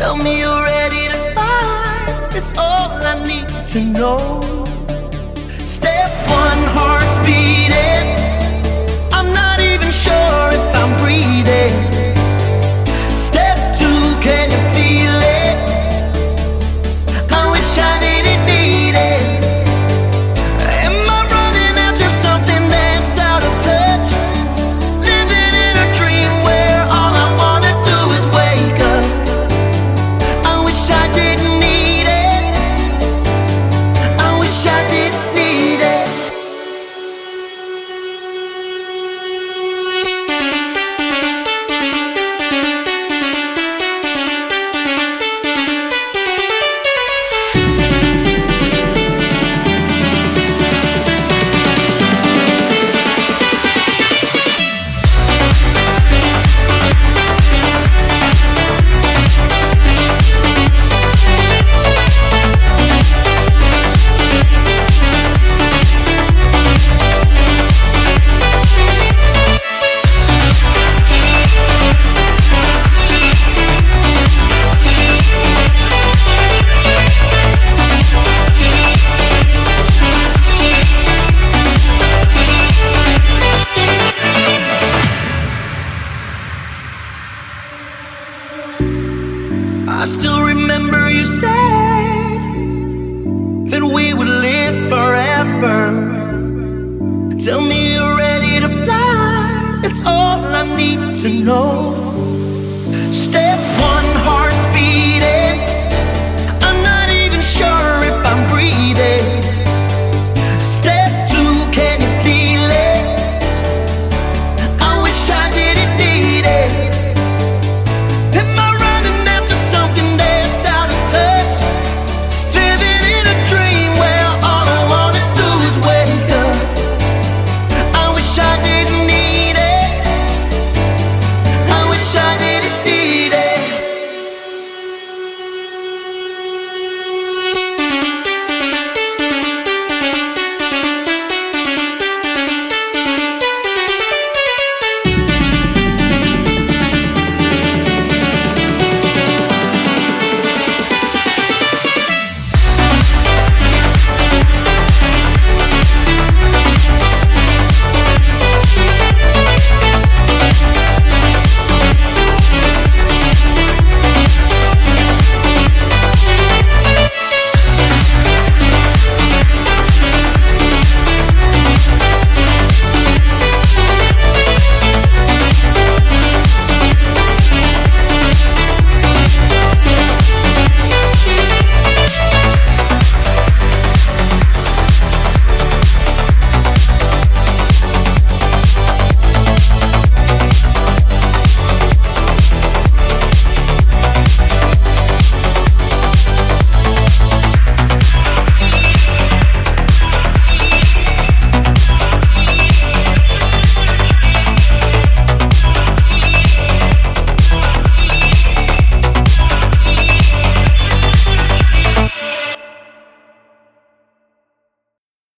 Tell me you're ready to fight. It's all I need to know. Step I still remember you said that we would live forever. Tell me you're ready to fly, It's all I need to know.